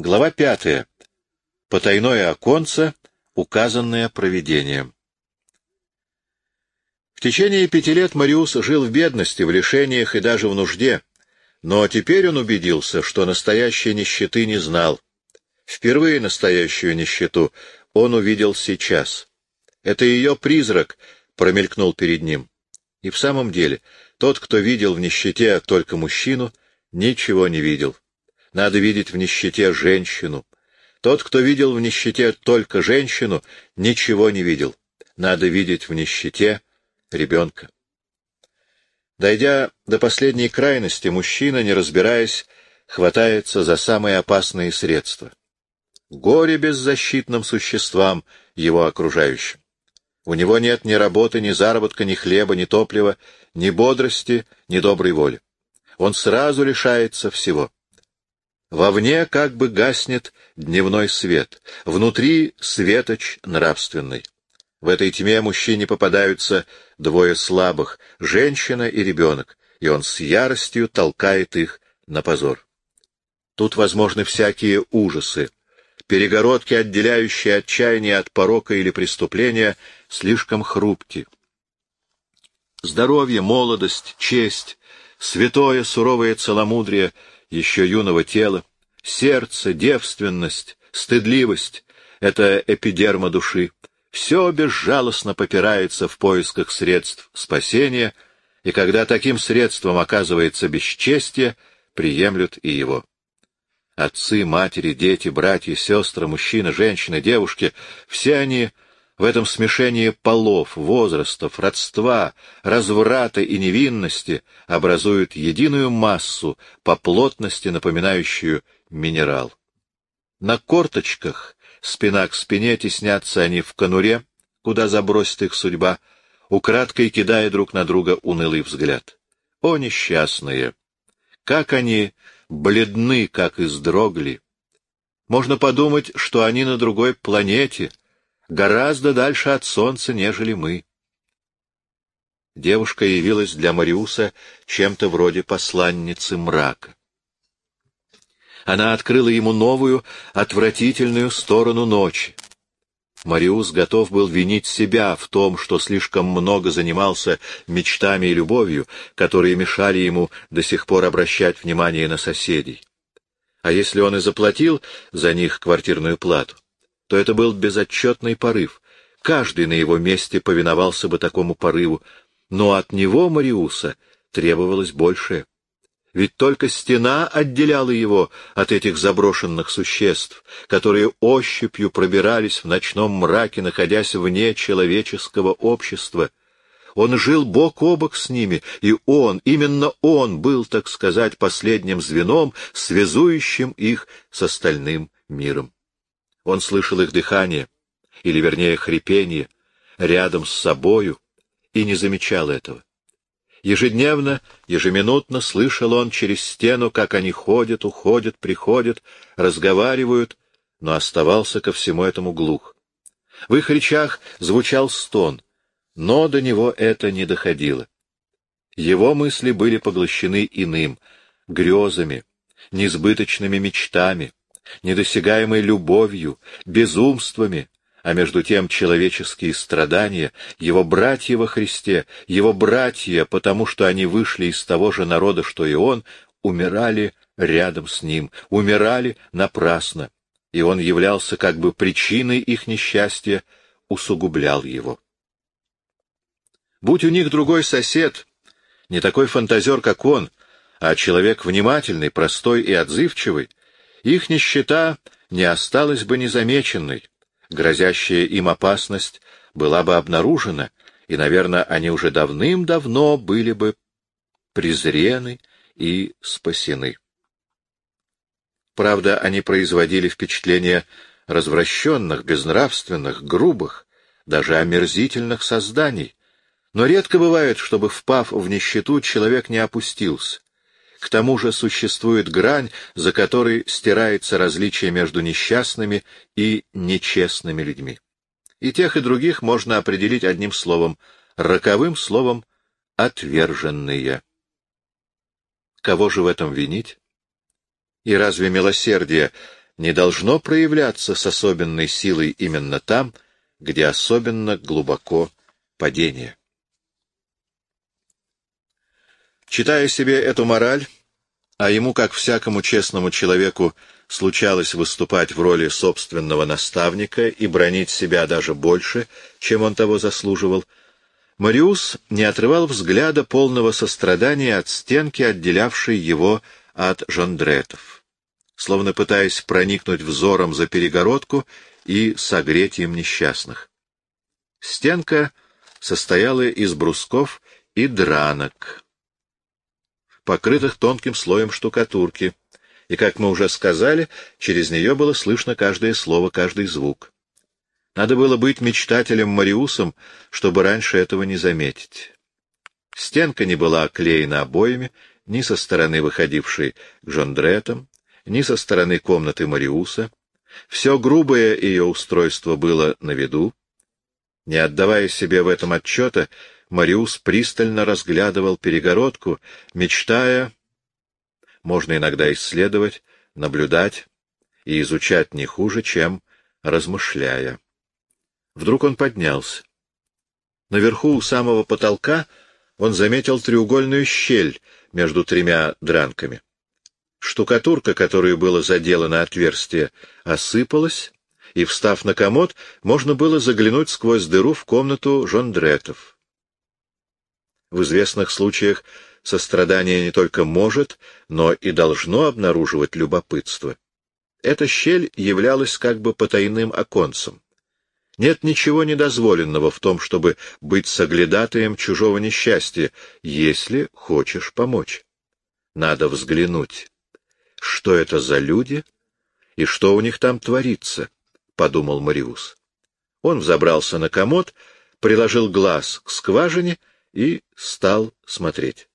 Глава пятая. Потайное оконце, указанное провидением. В течение пяти лет Мариус жил в бедности, в лишениях и даже в нужде, но теперь он убедился, что настоящей нищеты не знал. Впервые настоящую нищету он увидел сейчас. Это ее призрак промелькнул перед ним. И в самом деле, тот, кто видел в нищете только мужчину, ничего не видел. Надо видеть в нищете женщину. Тот, кто видел в нищете только женщину, ничего не видел. Надо видеть в нищете ребенка. Дойдя до последней крайности, мужчина, не разбираясь, хватается за самые опасные средства. Горе беззащитным существам, его окружающим. У него нет ни работы, ни заработка, ни хлеба, ни топлива, ни бодрости, ни доброй воли. Он сразу лишается всего. Вовне как бы гаснет дневной свет, внутри светоч нравственный. В этой тьме мужчине попадаются двое слабых, женщина и ребенок, и он с яростью толкает их на позор. Тут возможны всякие ужасы. Перегородки, отделяющие отчаяние от порока или преступления, слишком хрупки. Здоровье, молодость, честь, святое суровое целомудрие еще юного тела, сердце, девственность, стыдливость — это эпидерма души. Все безжалостно попирается в поисках средств спасения, и когда таким средством оказывается бесчестие, приемлют и его. Отцы, матери, дети, братья, сестры, мужчины, женщины, девушки — все они в этом смешении полов, возрастов, родства, разврата и невинности образуют единую массу, по плотности напоминающую минерал. На корточках, спина к спине, теснятся они в конуре, куда забросит их судьба, украдкой кидая друг на друга унылый взгляд. О, несчастные! Как они бледны, как издрогли! Можно подумать, что они на другой планете — гораздо дальше от солнца, нежели мы. Девушка явилась для Мариуса чем-то вроде посланницы мрака. Она открыла ему новую, отвратительную сторону ночи. Мариус готов был винить себя в том, что слишком много занимался мечтами и любовью, которые мешали ему до сих пор обращать внимание на соседей. А если он и заплатил за них квартирную плату, то это был безотчетный порыв. Каждый на его месте повиновался бы такому порыву, но от него, Мариуса, требовалось большее. Ведь только стена отделяла его от этих заброшенных существ, которые ощупью пробирались в ночном мраке, находясь вне человеческого общества. Он жил бок о бок с ними, и он, именно он, был, так сказать, последним звеном, связующим их с остальным миром. Он слышал их дыхание, или, вернее, хрипение, рядом с собою, и не замечал этого. Ежедневно, ежеминутно слышал он через стену, как они ходят, уходят, приходят, разговаривают, но оставался ко всему этому глух. В их речах звучал стон, но до него это не доходило. Его мысли были поглощены иным, грезами, несбыточными мечтами, недосягаемой любовью, безумствами, а между тем человеческие страдания, его братья во Христе, его братья, потому что они вышли из того же народа, что и он, умирали рядом с ним, умирали напрасно, и он являлся как бы причиной их несчастья, усугублял его. Будь у них другой сосед, не такой фантазер, как он, а человек внимательный, простой и отзывчивый, их нищета не осталась бы незамеченной, грозящая им опасность была бы обнаружена, и, наверное, они уже давным-давно были бы презрены и спасены. Правда, они производили впечатление развращенных, безнравственных, грубых, даже омерзительных созданий, но редко бывает, чтобы, впав в нищету, человек не опустился, к тому же существует грань, за которой стирается различие между несчастными и нечестными людьми. И тех, и других можно определить одним словом, роковым словом «отверженные». Кого же в этом винить? И разве милосердие не должно проявляться с особенной силой именно там, где особенно глубоко падение. Читая себе эту мораль, а ему, как всякому честному человеку, случалось выступать в роли собственного наставника и бронить себя даже больше, чем он того заслуживал, Мариус не отрывал взгляда полного сострадания от стенки, отделявшей его от жондретов, словно пытаясь проникнуть взором за перегородку и согреть им несчастных. Стенка состояла из брусков и дранок, покрытых тонким слоем штукатурки, и, как мы уже сказали, через нее было слышно каждое слово, каждый звук. Надо было быть мечтателем-мариусом, чтобы раньше этого не заметить. Стенка не была оклеена обоями ни со стороны выходившей к жондретам, ни со стороны комнаты Мариуса. Все грубое ее устройство было на виду. Не отдавая себе в этом отчета, Мариус пристально разглядывал перегородку, мечтая, можно иногда исследовать, наблюдать и изучать не хуже, чем размышляя. Вдруг он поднялся. Наверху у самого потолка он заметил треугольную щель между тремя дранками. Штукатурка, которую было заделано отверстие, осыпалась, и, встав на комод, можно было заглянуть сквозь дыру в комнату жондретов. В известных случаях сострадание не только может, но и должно обнаруживать любопытство. Эта щель являлась как бы потайным оконцем. Нет ничего недозволенного в том, чтобы быть соглядатаем чужого несчастья, если хочешь помочь. Надо взглянуть, что это за люди и что у них там творится, — подумал Мариус. Он взобрался на комод, приложил глаз к скважине и стал смотреть.